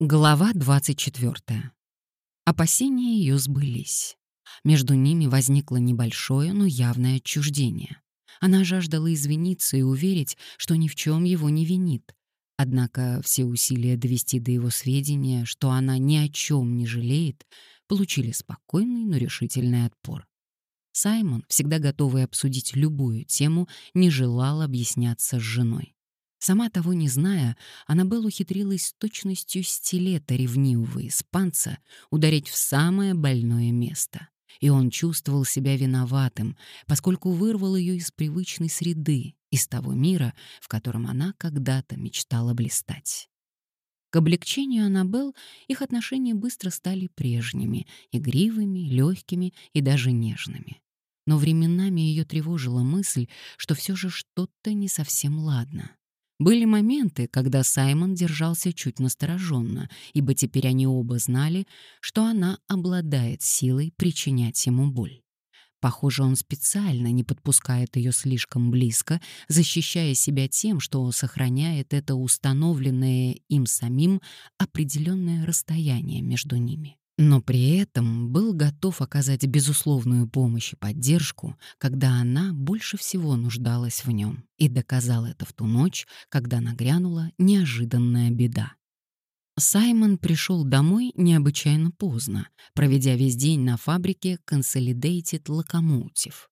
Глава 24. Опасения ее сбылись. Между ними возникло небольшое, но явное отчуждение. Она жаждала извиниться и уверить, что ни в чем его не винит. Однако все усилия довести до его сведения, что она ни о чем не жалеет, получили спокойный, но решительный отпор. Саймон, всегда готовый обсудить любую тему, не желал объясняться с женой. Сама того не зная, Аннабелл ухитрилась с точностью стилета ревнивого испанца ударить в самое больное место. И он чувствовал себя виноватым, поскольку вырвал ее из привычной среды, из того мира, в котором она когда-то мечтала блистать. К облегчению Аннабелл их отношения быстро стали прежними, игривыми, легкими и даже нежными. Но временами ее тревожила мысль, что все же что-то не совсем ладно. Были моменты, когда Саймон держался чуть настороженно, ибо теперь они оба знали, что она обладает силой причинять ему боль. Похоже, он специально не подпускает ее слишком близко, защищая себя тем, что сохраняет это установленное им самим определенное расстояние между ними но при этом был готов оказать безусловную помощь и поддержку, когда она больше всего нуждалась в нем, и доказал это в ту ночь, когда нагрянула неожиданная беда. Саймон пришел домой необычайно поздно, проведя весь день на фабрике Consolidated Locomotive.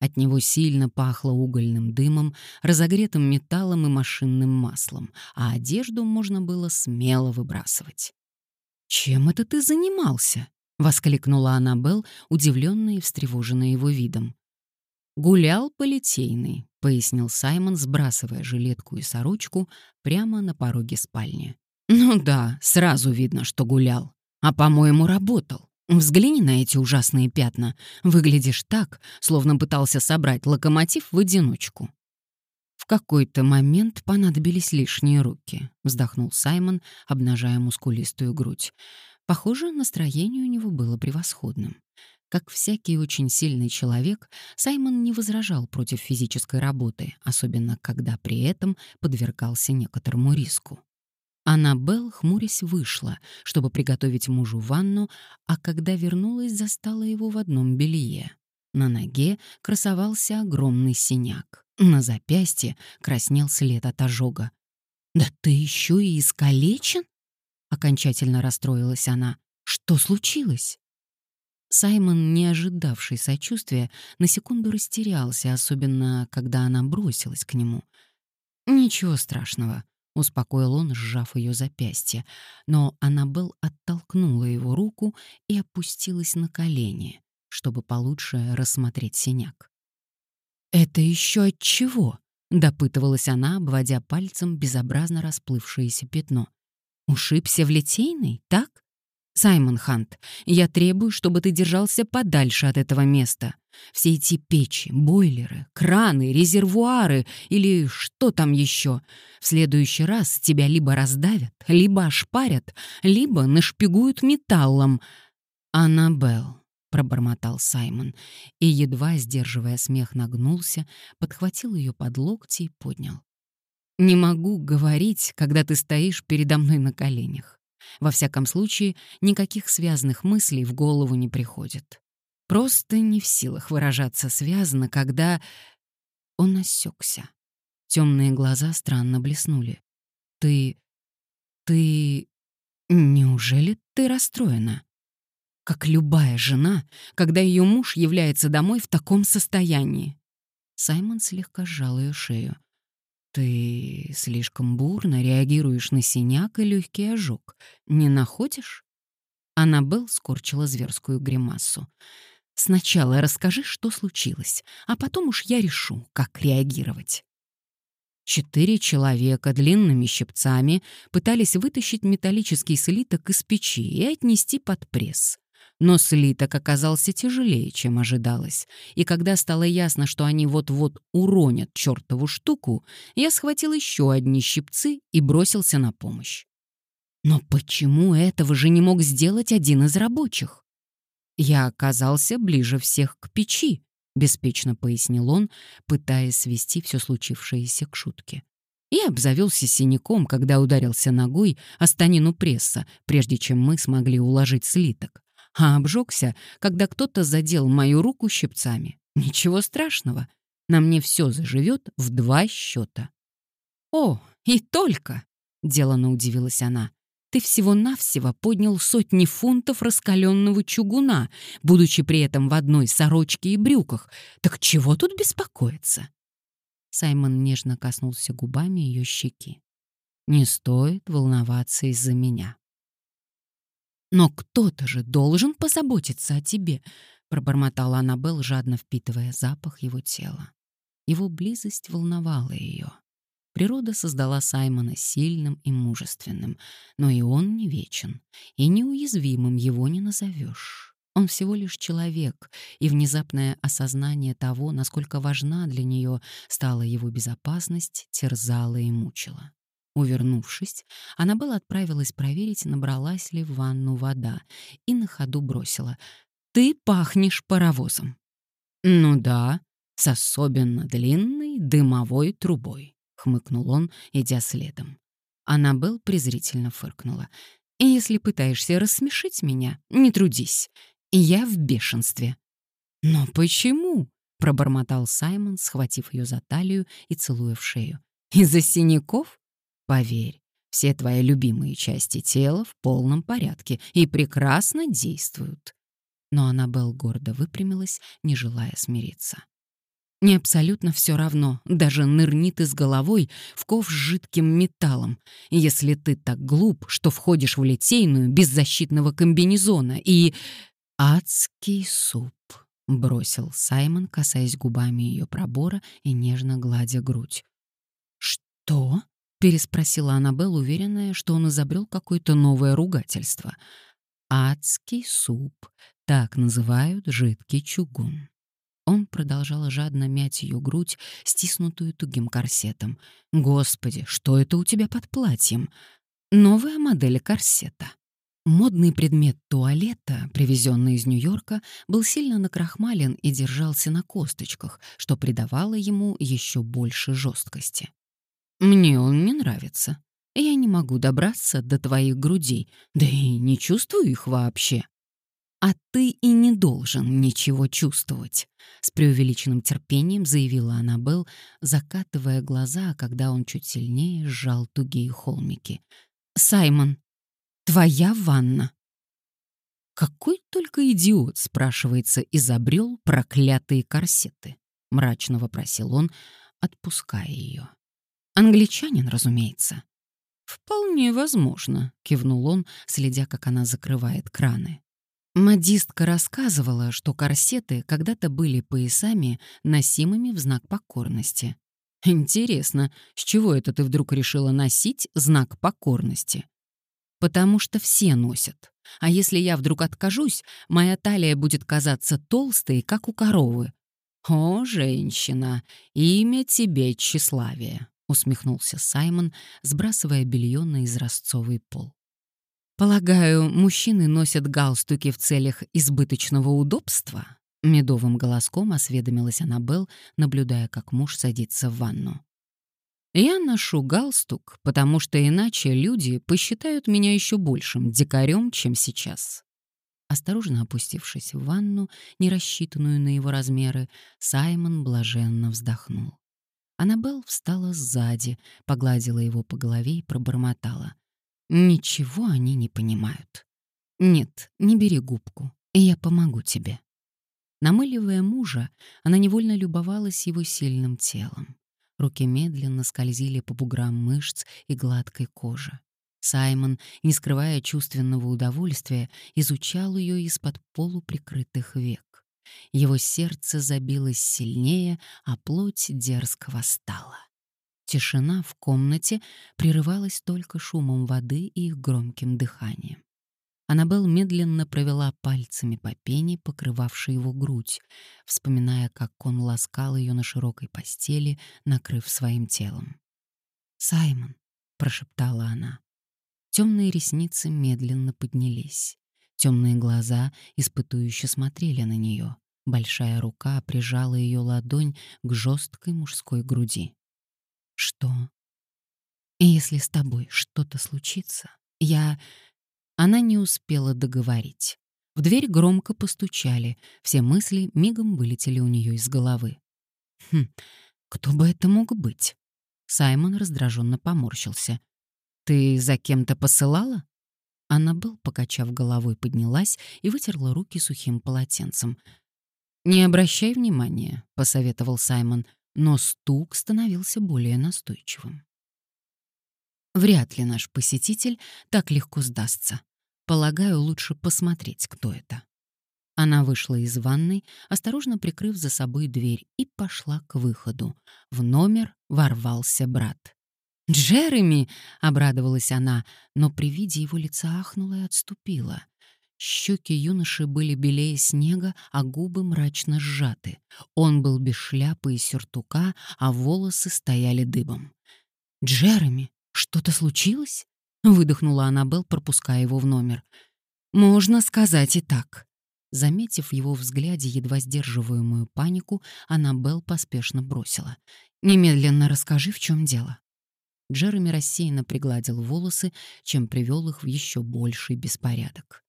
От него сильно пахло угольным дымом, разогретым металлом и машинным маслом, а одежду можно было смело выбрасывать. «Чем это ты занимался?» — воскликнула Аннабелл, удивленная и встревоженная его видом. «Гулял по Литейной», — пояснил Саймон, сбрасывая жилетку и сорочку прямо на пороге спальни. «Ну да, сразу видно, что гулял. А, по-моему, работал. Взгляни на эти ужасные пятна. Выглядишь так, словно пытался собрать локомотив в одиночку». В какой-то момент понадобились лишние руки, вздохнул Саймон, обнажая мускулистую грудь. Похоже, настроение у него было превосходным. Как всякий очень сильный человек, Саймон не возражал против физической работы, особенно когда при этом подвергался некоторому риску. Аннабелл, хмурясь, вышла, чтобы приготовить мужу ванну, а когда вернулась, застала его в одном белье. На ноге красовался огромный синяк. На запястье краснел след от ожога. «Да ты еще и искалечен?» Окончательно расстроилась она. «Что случилось?» Саймон, не ожидавший сочувствия, на секунду растерялся, особенно когда она бросилась к нему. «Ничего страшного», — успокоил он, сжав ее запястье, но Аннабелл оттолкнула его руку и опустилась на колени чтобы получше рассмотреть синяк. «Это еще от чего?» — допытывалась она, обводя пальцем безобразно расплывшееся пятно. «Ушибся в литейный, так? Саймон Хант, я требую, чтобы ты держался подальше от этого места. Все эти печи, бойлеры, краны, резервуары или что там еще. В следующий раз тебя либо раздавят, либо ошпарят, либо нашпигуют металлом. Аннабелл, пробормотал Саймон и, едва сдерживая смех, нагнулся, подхватил ее под локти и поднял. «Не могу говорить, когда ты стоишь передо мной на коленях. Во всяком случае, никаких связанных мыслей в голову не приходит. Просто не в силах выражаться связно, когда...» Он осекся. Темные глаза странно блеснули. «Ты... ты... неужели ты расстроена?» Как любая жена, когда ее муж является домой в таком состоянии. Саймон слегка сжал ее шею. «Ты слишком бурно реагируешь на синяк и легкий ожог. Не находишь?» Аннабелл скорчила зверскую гримасу. «Сначала расскажи, что случилось, а потом уж я решу, как реагировать». Четыре человека длинными щипцами пытались вытащить металлический слиток из печи и отнести под пресс. Но слиток оказался тяжелее, чем ожидалось, и когда стало ясно, что они вот-вот уронят чертову штуку, я схватил еще одни щипцы и бросился на помощь. Но почему этого же не мог сделать один из рабочих? Я оказался ближе всех к печи, беспечно пояснил он, пытаясь свести все случившееся к шутке. Я обзавелся синяком, когда ударился ногой о станину пресса, прежде чем мы смогли уложить слиток. А обжегся, когда кто-то задел мою руку щипцами. Ничего страшного. На мне все заживет в два счета. «О, и только!» — делано удивилась она. «Ты всего-навсего поднял сотни фунтов раскаленного чугуна, будучи при этом в одной сорочке и брюках. Так чего тут беспокоиться?» Саймон нежно коснулся губами ее щеки. «Не стоит волноваться из-за меня». «Но кто-то же должен позаботиться о тебе», — пробормотала Аннабелл, жадно впитывая запах его тела. Его близость волновала ее. Природа создала Саймона сильным и мужественным, но и он не вечен, и неуязвимым его не назовешь. Он всего лишь человек, и внезапное осознание того, насколько важна для нее стала его безопасность, терзало и мучило. Увернувшись, Аннабелла отправилась проверить, набралась ли в ванну вода, и на ходу бросила. «Ты пахнешь паровозом». «Ну да, с особенно длинной дымовой трубой», — хмыкнул он, идя следом. Аннабелл презрительно фыркнула. «И если пытаешься рассмешить меня, не трудись я в бешенстве. «Но почему?» — пробормотал Саймон, схватив ее за талию и целуя в шею. «Из-за синяков? Поверь, все твои любимые части тела в полном порядке и прекрасно действуют». Но Аннабелл гордо выпрямилась, не желая смириться. Не абсолютно все равно, даже нырнит из головой в ков с жидким металлом, если ты так глуп, что входишь в литейную без защитного комбинезона и... «Адский суп», — бросил Саймон, касаясь губами ее пробора и нежно гладя грудь. «Что?» — переспросила Аннабелл, уверенная, что он изобрел какое-то новое ругательство. «Адский суп», — так называют жидкий чугун. Он продолжал жадно мять ее грудь, стиснутую тугим корсетом. «Господи, что это у тебя под платьем?» «Новая модель корсета». Модный предмет туалета, привезенный из Нью-Йорка, был сильно накрахмален и держался на косточках, что придавало ему еще больше жесткости. «Мне он не нравится. Я не могу добраться до твоих грудей, да и не чувствую их вообще». «А ты и не должен ничего чувствовать», — с преувеличенным терпением заявила Аннабелл, закатывая глаза, когда он чуть сильнее сжал тугие холмики. «Саймон, Твоя ванна. Какой только идиот, спрашивается, изобрел проклятые корсеты, мрачно вопросил он, отпуская ее. Англичанин, разумеется. Вполне возможно, кивнул он, следя, как она закрывает краны. Модистка рассказывала, что корсеты когда-то были поясами, носимыми в знак покорности. Интересно, с чего это ты вдруг решила носить знак покорности? потому что все носят. А если я вдруг откажусь, моя талия будет казаться толстой, как у коровы. «О, женщина, имя тебе тщеславие», — усмехнулся Саймон, сбрасывая белье на изразцовый пол. «Полагаю, мужчины носят галстуки в целях избыточного удобства?» Медовым голоском осведомилась Аннабелл, наблюдая, как муж садится в ванну. Я ношу галстук, потому что иначе люди посчитают меня еще большим дикарем, чем сейчас. Осторожно опустившись в ванну, не рассчитанную на его размеры, Саймон блаженно вздохнул. Аннабелл встала сзади, погладила его по голове и пробормотала. «Ничего они не понимают. Нет, не бери губку, и я помогу тебе». Намыливая мужа, она невольно любовалась его сильным телом. Руки медленно скользили по буграм мышц и гладкой кожи. Саймон, не скрывая чувственного удовольствия, изучал ее из-под полуприкрытых век. Его сердце забилось сильнее, а плоть дерзко восстала. Тишина в комнате прерывалась только шумом воды и их громким дыханием. Аннабелл медленно провела пальцами по пене, покрывавшей его грудь, вспоминая, как он ласкал ее на широкой постели, накрыв своим телом. «Саймон», — прошептала она. Темные ресницы медленно поднялись. Темные глаза испытующе смотрели на нее. Большая рука прижала ее ладонь к жесткой мужской груди. «Что? Если с тобой что-то случится, я...» Она не успела договорить. В дверь громко постучали, все мысли мигом вылетели у нее из головы. «Хм, кто бы это мог быть?» Саймон раздраженно поморщился. «Ты за кем-то посылала?» Аннабелл, покачав головой, поднялась и вытерла руки сухим полотенцем. «Не обращай внимания», — посоветовал Саймон, но стук становился более настойчивым. Вряд ли наш посетитель так легко сдастся. Полагаю, лучше посмотреть, кто это. Она вышла из ванной, осторожно прикрыв за собой дверь, и пошла к выходу. В номер ворвался брат. «Джереми!» — обрадовалась она, но при виде его лица ахнула и отступила. Щеки юноши были белее снега, а губы мрачно сжаты. Он был без шляпы и сюртука, а волосы стояли дыбом. «Джереми, что-то случилось?» — выдохнула Аннабелл, пропуская его в номер. «Можно сказать и так». Заметив в его взгляде едва сдерживаемую панику, Аннабелл поспешно бросила. «Немедленно расскажи, в чем дело». Джереми рассеянно пригладил волосы, чем привел их в еще больший беспорядок.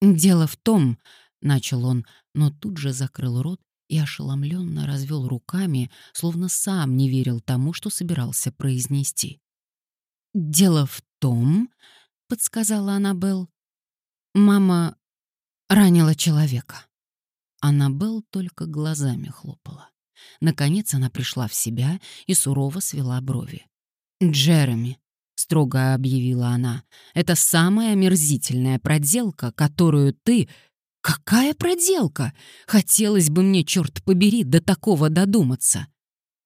«Дело в том», — начал он, но тут же закрыл рот и ошеломленно развел руками, словно сам не верил тому, что собирался произнести. «Дело в том», — подсказала Аннабелл, — «мама ранила человека». Аннабелл только глазами хлопала. Наконец она пришла в себя и сурово свела брови. «Джереми», — строго объявила она, — «это самая омерзительная проделка, которую ты...» «Какая проделка? Хотелось бы мне, черт побери, до такого додуматься!»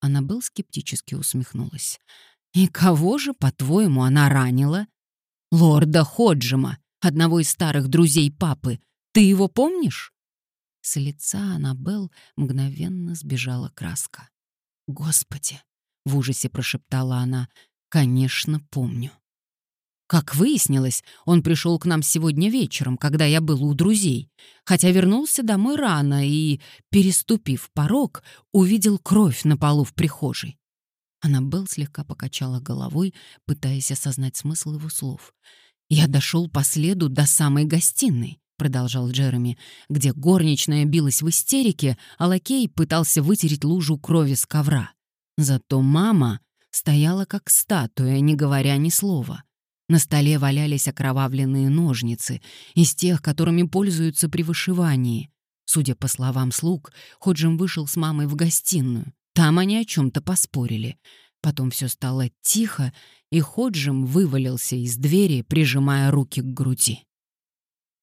Аннабелл скептически усмехнулась. «И кого же, по-твоему, она ранила?» «Лорда Ходжима, одного из старых друзей папы. Ты его помнишь?» С лица Аннабелл мгновенно сбежала краска. «Господи, — в ужасе прошептала она. «Конечно, помню». Как выяснилось, он пришел к нам сегодня вечером, когда я был у друзей, хотя вернулся домой рано и, переступив порог, увидел кровь на полу в прихожей. Аннабелл слегка покачала головой, пытаясь осознать смысл его слов. «Я дошел по следу до самой гостиной», — продолжал Джереми, где горничная билась в истерике, а лакей пытался вытереть лужу крови с ковра. Зато мама стояла как статуя, не говоря ни слова. На столе валялись окровавленные ножницы, из тех, которыми пользуются при вышивании. Судя по словам слуг, Ходжим вышел с мамой в гостиную. Там они о чем-то поспорили. Потом все стало тихо, и Ходжим вывалился из двери, прижимая руки к груди.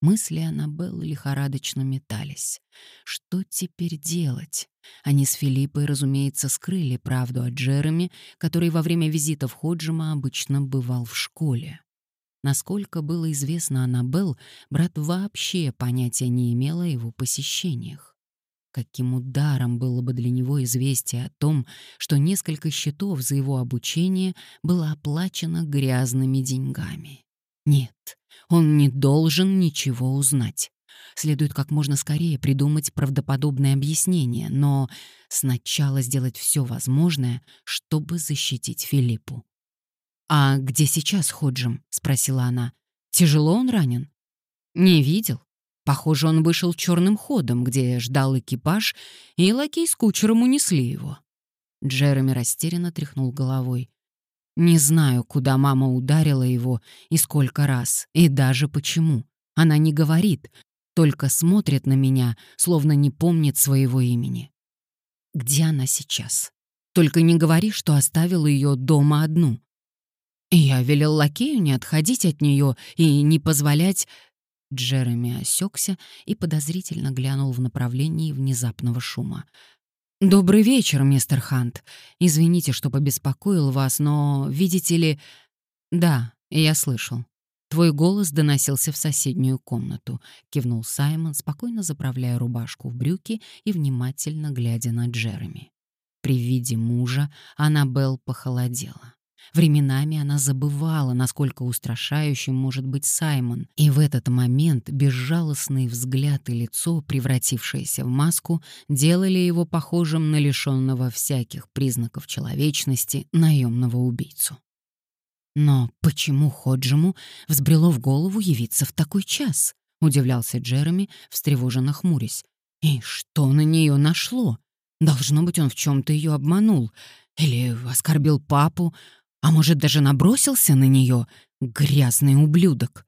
Мысли Аннабеллы лихорадочно метались. Что теперь делать? Они с Филиппой, разумеется, скрыли правду о Джереми, который во время визитов Ходжима обычно бывал в школе. Насколько было известно Аннабелл, брат вообще понятия не имел о его посещениях. Каким ударом было бы для него известие о том, что несколько счетов за его обучение было оплачено грязными деньгами. Нет, он не должен ничего узнать. Следует как можно скорее придумать правдоподобное объяснение, но сначала сделать все возможное, чтобы защитить Филиппу. «А где сейчас Ходжем?» — спросила она. «Тяжело он ранен?» «Не видел. Похоже, он вышел черным ходом, где ждал экипаж, и лакей с кучером унесли его». Джереми растерянно тряхнул головой. Не знаю, куда мама ударила его и сколько раз, и даже почему. Она не говорит, только смотрит на меня, словно не помнит своего имени. Где она сейчас? Только не говори, что оставила ее дома одну. Я велел лакею не отходить от нее и не позволять... Джереми осекся и подозрительно глянул в направлении внезапного шума. «Добрый вечер, мистер Хант. Извините, что побеспокоил вас, но, видите ли...» «Да, я слышал. Твой голос доносился в соседнюю комнату», — кивнул Саймон, спокойно заправляя рубашку в брюки и внимательно глядя на Джереми. При виде мужа Аннабелл похолодела. Временами она забывала, насколько устрашающим может быть Саймон, и в этот момент безжалостный взгляд и лицо, превратившееся в маску, делали его похожим на лишенного всяких признаков человечности наемного убийцу. Но почему Ходжему взбрело в голову явиться в такой час? Удивлялся Джереми, встревоженно хмурясь. И что на нее нашло? Должно быть, он в чем-то ее обманул. Или оскорбил папу, а может, даже набросился на нее, грязный ублюдок.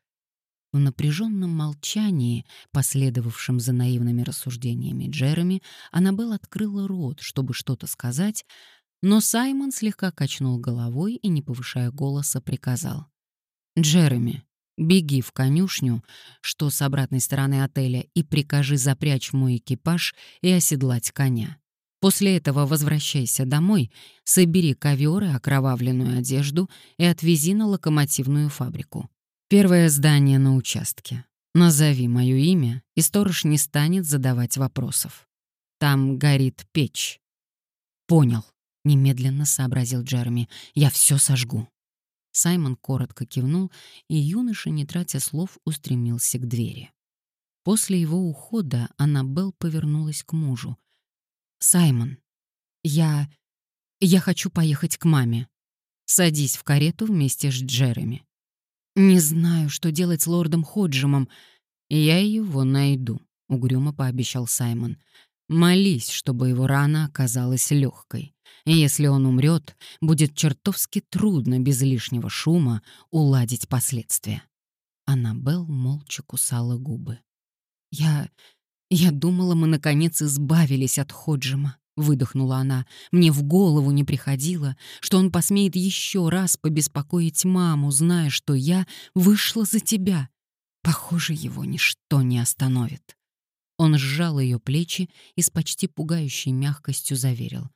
В напряженном молчании, последовавшем за наивными рассуждениями Джереми, Аннабелл открыла рот, чтобы что-то сказать, но Саймон слегка качнул головой и, не повышая голоса, приказал. «Джереми, беги в конюшню, что с обратной стороны отеля, и прикажи запрячь мой экипаж и оседлать коня. После этого возвращайся домой, собери ковер и окровавленную одежду и отвези на локомотивную фабрику. Первое здание на участке. Назови мое имя, и сторож не станет задавать вопросов. Там горит печь. Понял, немедленно сообразил Джереми. Я все сожгу. Саймон коротко кивнул, и юноша, не тратя слов, устремился к двери. После его ухода Аннабелл повернулась к мужу. «Саймон, я... я хочу поехать к маме. Садись в карету вместе с Джереми. «Не знаю, что делать с лордом Ходжемом. Я его найду», — угрюмо пообещал Саймон. «Молись, чтобы его рана оказалась легкой. Если он умрет, будет чертовски трудно без лишнего шума уладить последствия». Аннабелл молча кусала губы. «Я... я думала, мы наконец избавились от Ходжема. — выдохнула она. «Мне в голову не приходило, что он посмеет еще раз побеспокоить маму, зная, что я вышла за тебя. Похоже, его ничто не остановит». Он сжал ее плечи и с почти пугающей мягкостью заверил.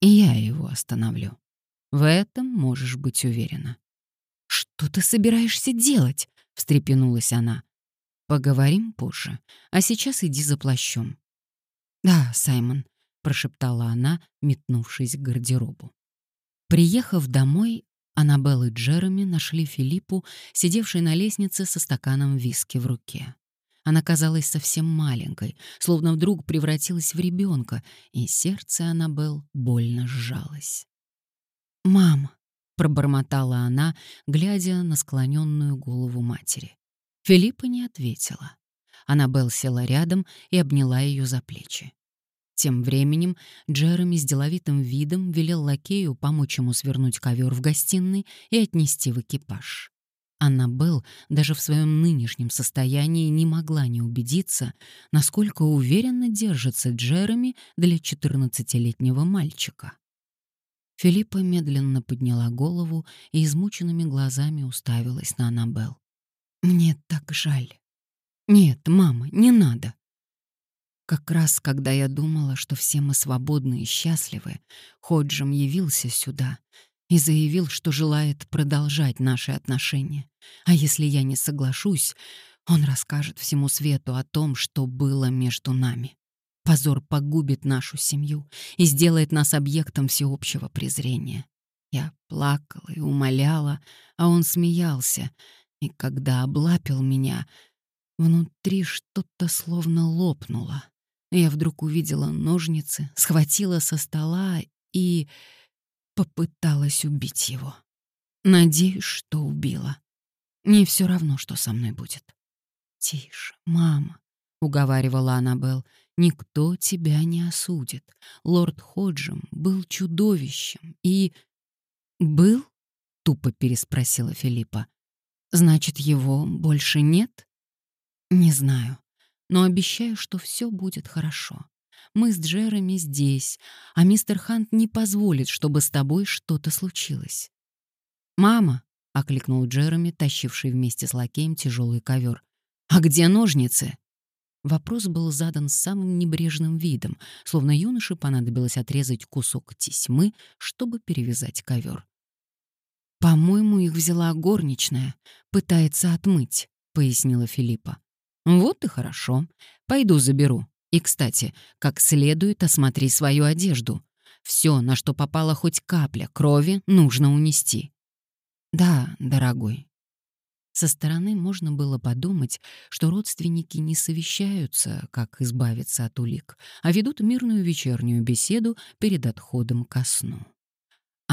«И я его остановлю. В этом можешь быть уверена». «Что ты собираешься делать?» — встрепенулась она. «Поговорим позже, а сейчас иди за плащом». «Да, Саймон, прошептала она, метнувшись к гардеробу. Приехав домой, Аннабелл и Джереми нашли Филиппу, сидевшей на лестнице со стаканом виски в руке. Она казалась совсем маленькой, словно вдруг превратилась в ребенка, и сердце Аннабелл больно сжалось. «Мама», — пробормотала она, глядя на склоненную голову матери. Филиппа не ответила. Аннабелл села рядом и обняла ее за плечи. Тем временем Джереми с деловитым видом велел лакею помочь ему свернуть ковер в гостиной и отнести в экипаж. Аннабелл даже в своем нынешнем состоянии не могла не убедиться, насколько уверенно держится Джереми для 14-летнего мальчика. Филиппа медленно подняла голову и измученными глазами уставилась на Аннабелл. «Мне так жаль». «Нет, мама, не надо. Как раз когда я думала, что все мы свободны и счастливы, Ходжем явился сюда и заявил, что желает продолжать наши отношения. А если я не соглашусь, он расскажет всему свету о том, что было между нами. Позор погубит нашу семью и сделает нас объектом всеобщего презрения. Я плакала и умоляла, а он смеялся, и когда облапил меня, внутри что-то словно лопнуло. Я вдруг увидела ножницы, схватила со стола и попыталась убить его. Надеюсь, что убила. Не все равно, что со мной будет. «Тише, мама», — уговаривала Аннабелл, — «никто тебя не осудит. Лорд Ходжем был чудовищем и...» «Был?» — тупо переспросила Филиппа. «Значит, его больше нет?» «Не знаю но обещаю, что все будет хорошо. Мы с Джереми здесь, а мистер Хант не позволит, чтобы с тобой что-то случилось. «Мама!» — окликнул Джереми, тащивший вместе с лакеем тяжелый ковер. «А где ножницы?» Вопрос был задан самым небрежным видом, словно юноше понадобилось отрезать кусок тесьмы, чтобы перевязать ковер. «По-моему, их взяла горничная, пытается отмыть», — пояснила Филиппа. «Вот и хорошо. Пойду заберу. И, кстати, как следует осмотри свою одежду. Все, на что попала хоть капля крови, нужно унести». «Да, дорогой». Со стороны можно было подумать, что родственники не совещаются, как избавиться от улик, а ведут мирную вечернюю беседу перед отходом ко сну.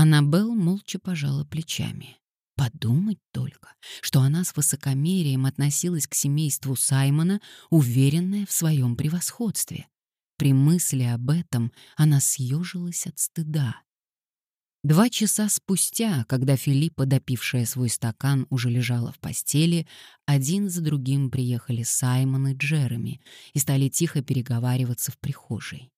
Аннабелл молча пожала плечами. Подумать только, что она с высокомерием относилась к семейству Саймона, уверенная в своем превосходстве. При мысли об этом она съежилась от стыда. Два часа спустя, когда Филиппа, допившая свой стакан, уже лежала в постели, один за другим приехали Саймон и Джереми и стали тихо переговариваться в прихожей.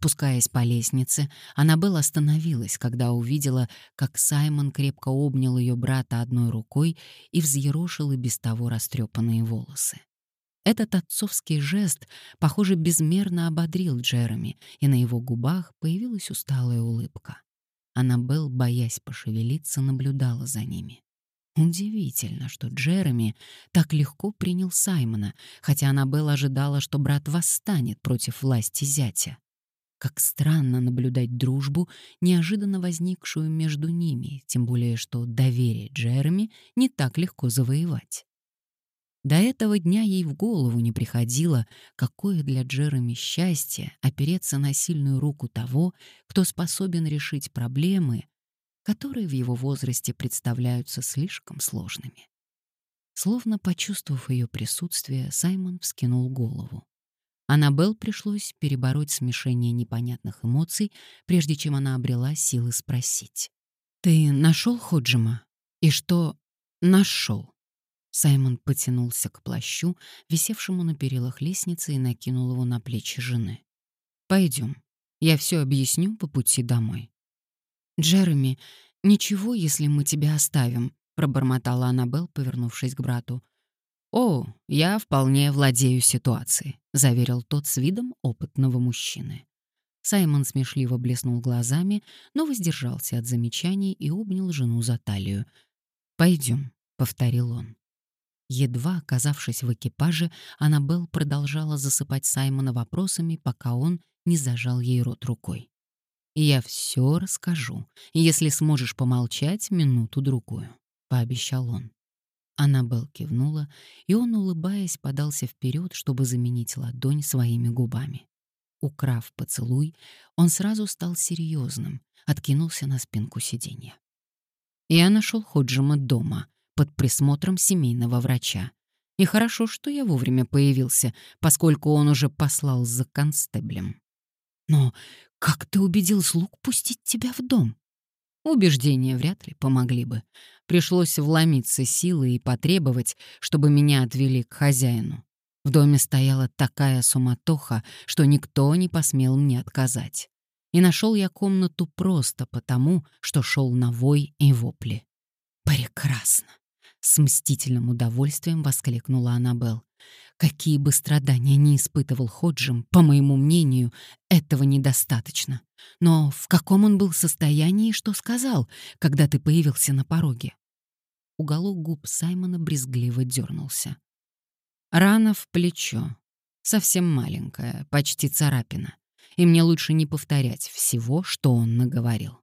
Спускаясь по лестнице, Аннабелл остановилась, когда увидела, как Саймон крепко обнял ее брата одной рукой и взъерошил и без того растрепанные волосы. Этот отцовский жест, похоже, безмерно ободрил Джереми, и на его губах появилась усталая улыбка. Аннабелл, боясь пошевелиться, наблюдала за ними. Удивительно, что Джереми так легко принял Саймона, хотя Аннабелл ожидала, что брат восстанет против власти зятя. Как странно наблюдать дружбу, неожиданно возникшую между ними, тем более что доверие Джереми не так легко завоевать. До этого дня ей в голову не приходило, какое для Джереми счастье опереться на сильную руку того, кто способен решить проблемы, которые в его возрасте представляются слишком сложными. Словно почувствовав ее присутствие, Саймон вскинул голову. Аннабелл пришлось перебороть смешение непонятных эмоций, прежде чем она обрела силы спросить. «Ты нашел Ходжима? И что нашел?» Саймон потянулся к плащу, висевшему на перилах лестницы, и накинул его на плечи жены. «Пойдем, я все объясню по пути домой». «Джереми, ничего, если мы тебя оставим», — пробормотала Аннабелл, повернувшись к брату. «О, я вполне владею ситуацией», — заверил тот с видом опытного мужчины. Саймон смешливо блеснул глазами, но воздержался от замечаний и обнял жену за талию. «Пойдем», — повторил он. Едва оказавшись в экипаже, Аннабелл продолжала засыпать Саймона вопросами, пока он не зажал ей рот рукой. «Я все расскажу, если сможешь помолчать минуту-другую», — пообещал он. Аннабелл кивнула, и он, улыбаясь, подался вперед, чтобы заменить ладонь своими губами. Украв поцелуй, он сразу стал серьезным, откинулся на спинку сиденья. Я нашел Ходжима дома — под присмотром семейного врача. И хорошо, что я вовремя появился, поскольку он уже послал за констеблем. Но как ты убедил слуг пустить тебя в дом? Убеждения вряд ли помогли бы. Пришлось вломиться силой и потребовать, чтобы меня отвели к хозяину. В доме стояла такая суматоха, что никто не посмел мне отказать. И нашел я комнату просто потому, что шел на вой и вопли. Прекрасно. С мстительным удовольствием воскликнула Аннабелл. Какие бы страдания ни испытывал Ходжим, по моему мнению, этого недостаточно. Но в каком он был состоянии, что сказал, когда ты появился на пороге? Уголок губ Саймона брезгливо дернулся. Рана в плечо. Совсем маленькая, почти царапина. И мне лучше не повторять всего, что он наговорил.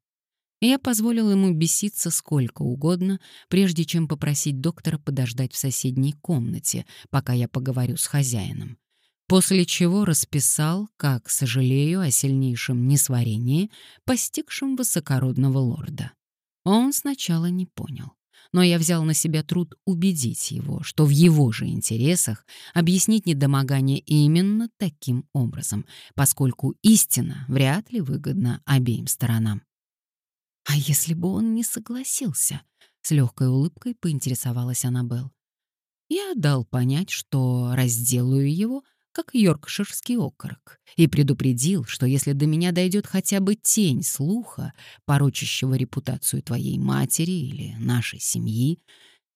Я позволил ему беситься сколько угодно, прежде чем попросить доктора подождать в соседней комнате, пока я поговорю с хозяином. После чего расписал, как сожалею о сильнейшем несварении, постигшем высокородного лорда. Он сначала не понял, но я взял на себя труд убедить его, что в его же интересах объяснить недомогание именно таким образом, поскольку истина вряд ли выгодна обеим сторонам. А если бы он не согласился? С легкой улыбкой поинтересовалась Аннабелл. Я дал понять, что разделаю его, как йоркширский окорок, и предупредил, что если до меня дойдет хотя бы тень слуха, порочащего репутацию твоей матери или нашей семьи,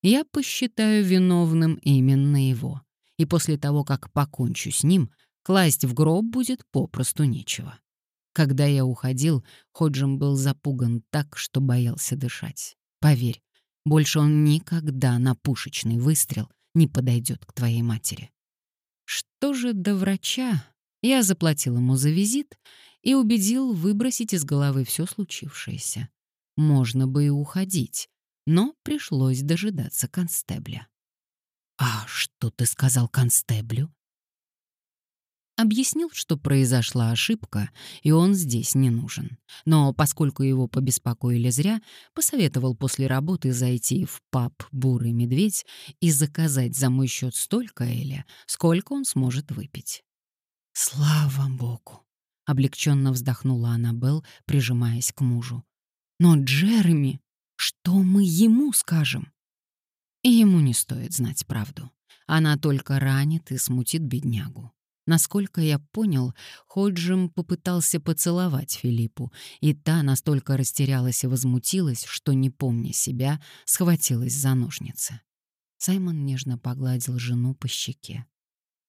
я посчитаю виновным именно его, и после того, как покончу с ним, класть в гроб будет попросту нечего. Когда я уходил, Ходжем был запуган так, что боялся дышать. Поверь, больше он никогда на пушечный выстрел не подойдет к твоей матери. Что же до врача? Я заплатил ему за визит и убедил выбросить из головы все случившееся. Можно бы и уходить, но пришлось дожидаться констебля. «А что ты сказал констеблю?» Объяснил, что произошла ошибка, и он здесь не нужен. Но поскольку его побеспокоили зря, посоветовал после работы зайти в паб «Бурый медведь» и заказать за мой счет столько Эля, сколько он сможет выпить. «Слава богу!» — облегченно вздохнула Аннабелл, прижимаясь к мужу. «Но Джереми, что мы ему скажем?» Ему не стоит знать правду. Она только ранит и смутит беднягу. Насколько я понял, Ходжем попытался поцеловать Филиппу, и та настолько растерялась и возмутилась, что, не помня себя, схватилась за ножницы. Саймон нежно погладил жену по щеке.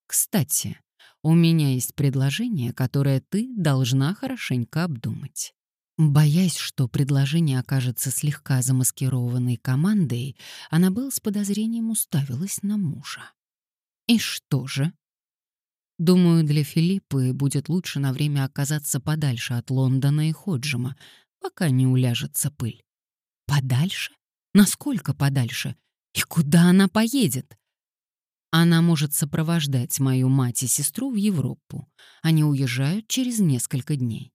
«Кстати, у меня есть предложение, которое ты должна хорошенько обдумать». Боясь, что предложение окажется слегка замаскированной командой, Аннабелл с подозрением уставилась на мужа. «И что же?» Думаю, для Филиппы будет лучше на время оказаться подальше от Лондона и Ходжема, пока не уляжется пыль. Подальше? Насколько подальше? И куда она поедет? Она может сопровождать мою мать и сестру в Европу. Они уезжают через несколько дней.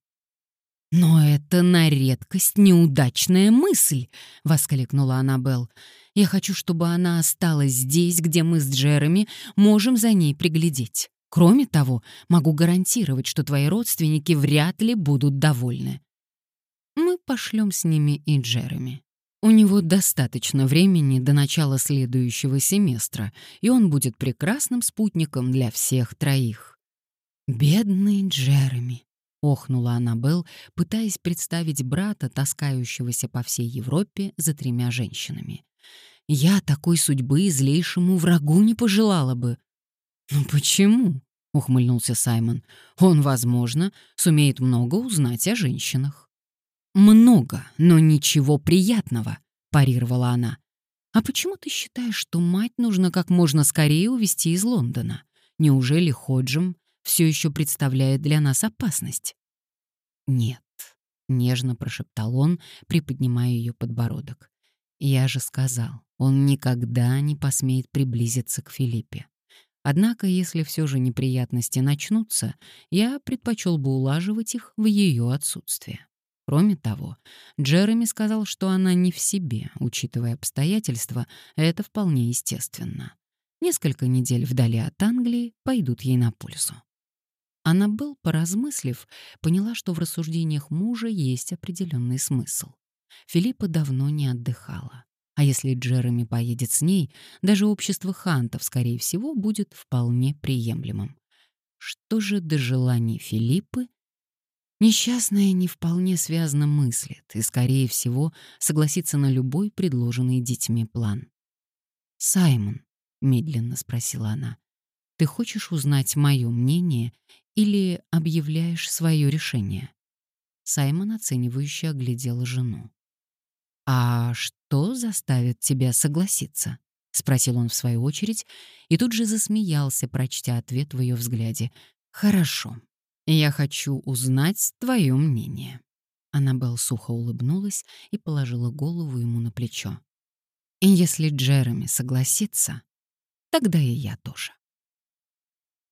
«Но это на редкость неудачная мысль!» — воскликнула Аннабелл. «Я хочу, чтобы она осталась здесь, где мы с Джереми можем за ней приглядеть. Кроме того, могу гарантировать, что твои родственники вряд ли будут довольны. Мы пошлем с ними и Джереми. У него достаточно времени до начала следующего семестра, и он будет прекрасным спутником для всех троих. «Бедный Джереми», — охнула Аннабелл, пытаясь представить брата, таскающегося по всей Европе за тремя женщинами. «Я такой судьбы злейшему врагу не пожелала бы. «Ну почему?» — ухмыльнулся Саймон. «Он, возможно, сумеет много узнать о женщинах». «Много, но ничего приятного», — парировала она. «А почему ты считаешь, что мать нужно как можно скорее увезти из Лондона? Неужели Ходжем все еще представляет для нас опасность?» «Нет», — нежно прошептал он, приподнимая ее подбородок. «Я же сказал, он никогда не посмеет приблизиться к Филиппе. Однако, если все же неприятности начнутся, я предпочел бы улаживать их в ее отсутствие. Кроме того, Джереми сказал, что она не в себе, учитывая обстоятельства, это вполне естественно. Несколько недель вдали от Англии пойдут ей на пользу. Аннабелл, поразмыслив, поняла, что в рассуждениях мужа есть определенный смысл. Филиппа давно не отдыхала. А если Джереми поедет с ней, даже общество хантов, скорее всего, будет вполне приемлемым. Что же до желаний Филиппы? Несчастная не вполне связно мыслит и, скорее всего, согласится на любой предложенный детьми план. «Саймон», — медленно спросила она, — «ты хочешь узнать мое мнение или объявляешь свое решение?» Саймон оценивающе оглядел жену. «А что заставит тебя согласиться?» — спросил он в свою очередь, и тут же засмеялся, прочтя ответ в ее взгляде. «Хорошо. Я хочу узнать твое мнение». Аннабелл сухо улыбнулась и положила голову ему на плечо. «И если Джереми согласится, тогда и я тоже».